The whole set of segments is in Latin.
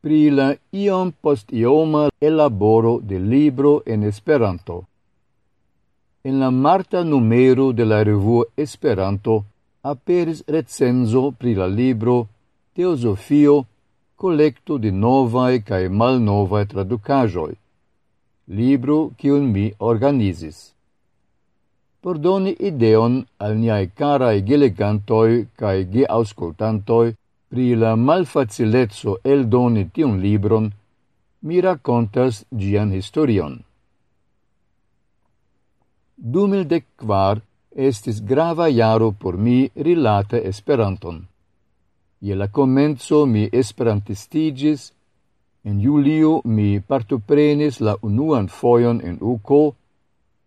pri la iom post ioma elaboro de libro en Esperanto. En la marta numero de la revuo Esperanto aperis recenzo pri la libro Teosofio, collecto de novae cae malnovae traducajoi, libro cium mi organizis. Por doni ideon al niai carae gelegantoi cae geauscultantoi Pri la malfacilezzo el doni tiun libron, mi racontas gian historion. 2004 estis grava jaro por mi rilate Esperanton. Ie la comenzo mi esperantistigis, en julio mi partoprenis la unuan fojon en UCO,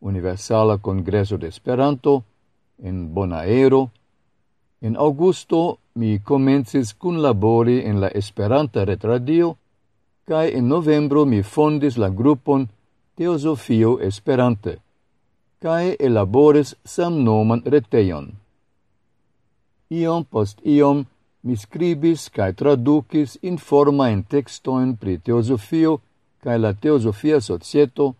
Universala Congreso de Esperanto, en Bonaero, En augusto mi comencis cun labori en la Esperanta retradio, cae en novembro mi fondis la grupon Teosofio Esperante, cae elaboris samnoman reteion. Iom post iom mi scribis cae traducis informaen textoin pri Teosofio cae la Teosofia Societo,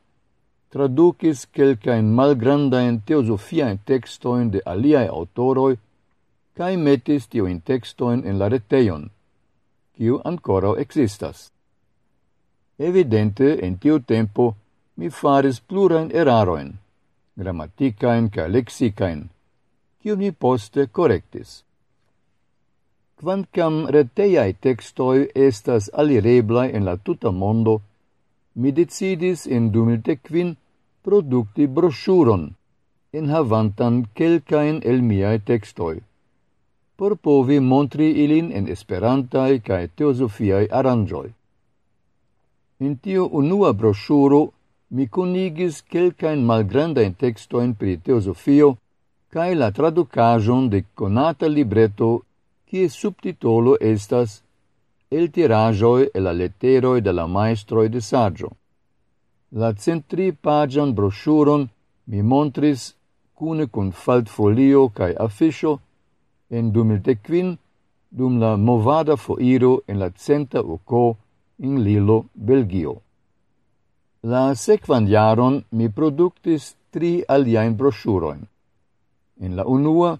traducis quelcaen malgrandaen teosofiaen textoin de aliae autoroi, cae metis tiuin textoin en la reteion, quiu ancora existas. Evidente, in tiu tempo, mi faris plurain eraroin, grammaticaen ca lexicaen, quiu mi poste correctis. Quancam reteiae textoi estas alireblai en la tuta mondo, mi decidis in 2015 producti brosuron, enhavantan quelcaen el miae textoi por povi montri ilin en esperantaj kaj teosofiae aranjoi. In tio unua broŝuro mi conigis kelkajn malgrandajn tekstojn pri teosofio kaj la traducajon de konata libreto kie subtitolo estas el tirajoi e la letteroi de la maestroi de saĝo. La centri pagian broŝuron mi montris cune cun faltfolio cae afficio en 2015 dum la movada foiro en la centa oco in Lilo, Belgio. La sequan jaron mi productis tri aliaen brosuroin. En la unua,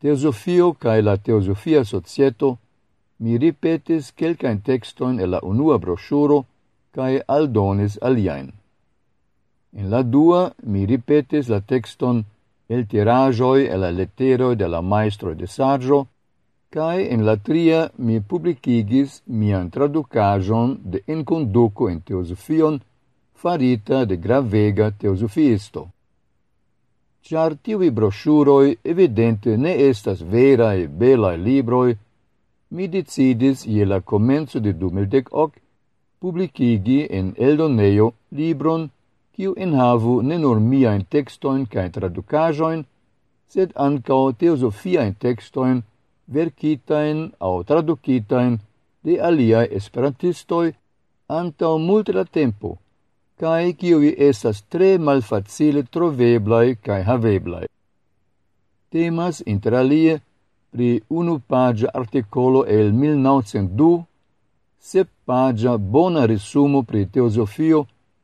Teosofio cae la Teosofia Societo, mi ripetis quelcaen textoin e la unua brosuro cae aldonis aliaen. En la dua, mi ripetis la texton el tirajoi e la letteroi de la maestro de saggio, cae in la tria mi publicigis mian traducajon de inconduco in teosofion farita de gravega teosofisto. Ciar tivi brosuroi evidente ne estas verae belae libroi, mi decidis je la comenzo de 2018 publicigi en Eldoneo libron kiu enhavu ne nur miain textoin cae traducajoin, sed ancao teosofiain textoin verkitain au traducitain de aliae esperantistoi antau multe da tempo, cae kiui estas tre malfacile troveblai cae haveblai. Temas inter alie pri unu pagia articolo el 1902, sep pagia bona resumo pri teosofio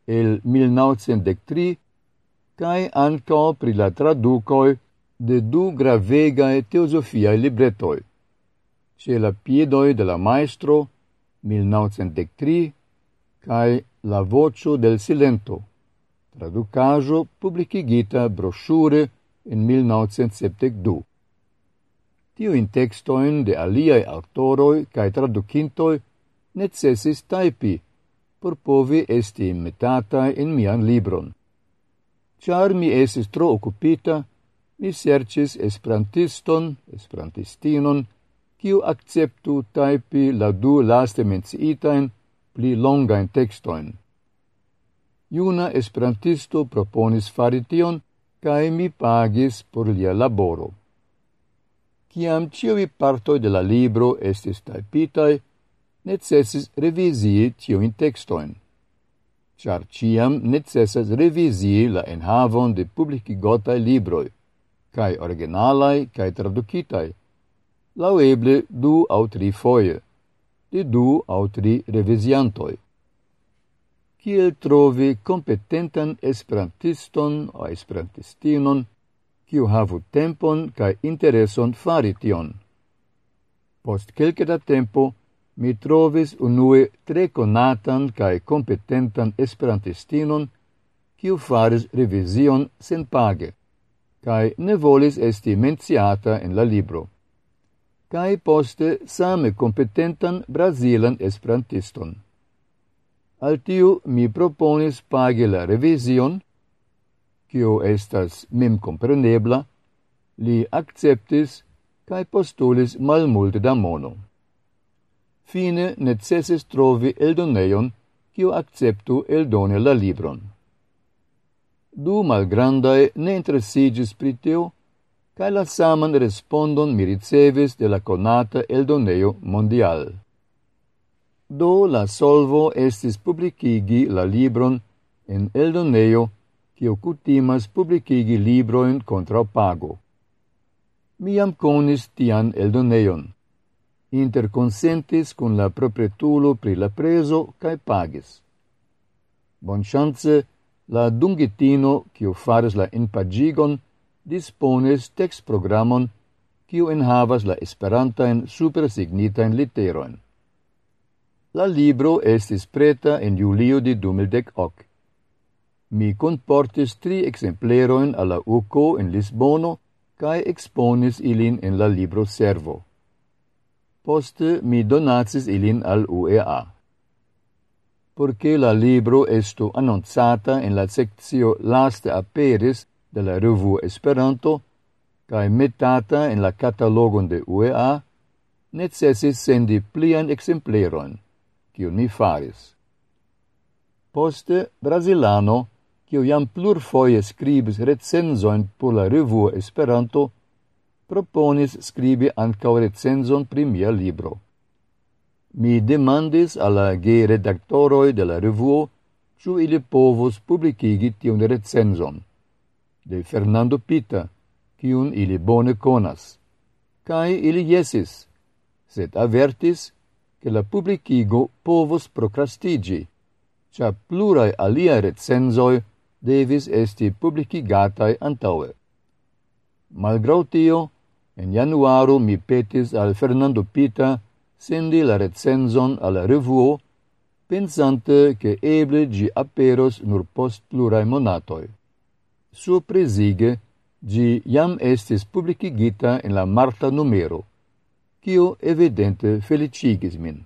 el 1903 cae ancao pri la traducoi de du gravegae teosofiae libretoi, ce la piedoi de la maestro 1903 cae La vocio del silento, traducajo publicigita brochure in 1972. Tio in textoin de aliae autoroi cae traducintoi necessis taipi por povi esti imitata in mian libron. Char mi esis tro occupita, mi sercis esperantiston, esperantistinon, kiu acceptu taipi la du laste menciitain pli longain textoin. Iuna esperantisto proponis farition, cae mi pagis por lia laboro. Ciam ciovi partoi de la libro estis taipitai, necessis revisii tiuin textoin, char ciam necessas revisii la enhavon de publici gotai libroi, cae originalai cae traducitai, laueble du au tri foie, de du au tri revisiantoi. Ciel trovi competentan esperantiston o esperantistinon, kiu havu tempon cae intereson fari tion. Post quelce da tempo, mi trovis unue tre conatan cae competentan esperantistinon, kiu faris revision sen page, cae ne volis esti menciata en la libro, cae poste same competentan brazilan esperantiston. Al tiu mi proponis pagi la revision, kio estas mem comprenebla, li acceptis cae postulis malmulte da mono fine necessis trovi eldoneion, cio acceptu eldone la libron. Du malgrandae ne interessigis priteo, cae la saman respondon mi ricevis de la conata eldoneo mondial. Do la solvo estis publicigi la libron en eldoneo cio cutimas publicigi libroin contra pago. Miam conis tian eldoneon interconsentis cun la proprietulo pri la preso cae pagis. Bonchance, la dungitino, quiu faris la inpagigon, dispones text programon quiu enhavas la esperantain supersignitain literoen. La libro estis preta en julio de 2018. Mi comportis tri exempleroin alla UCO en Lisbono cae exponis ilin en la libro servo. Poste mi donacis ilin al UEA. Porque la libro estu annonzata en la sectio Laste Aperis de la revuo Esperanto cae metata en la catalogon de UEA, necessis sendi plian exempleron, kiun mi faris. Poste, Brasilano, kiu jam plur foie scribis recenzoin por la revuo Esperanto, proponis scribi ancao recenzon pri mia libro. Mi demandis alla ge redaktoroi de la revuo ciu ili povos publicigi tion recenzon de Fernando Pita, kiun ili bone conas. Cai ili jesis, sed avertis, che la publicigo povos procrastigi, cia plurai alia recenzoi devis esti publicigatai antaue. Malgrau tio, En januaro mi petis al Fernando Pita sendi la recenzon al revuo, pensante che eble gi aperos nur post plurai monatoi. Surprizige, gi jam estis publicigita in la Marta numero, kio evidente felicigis min.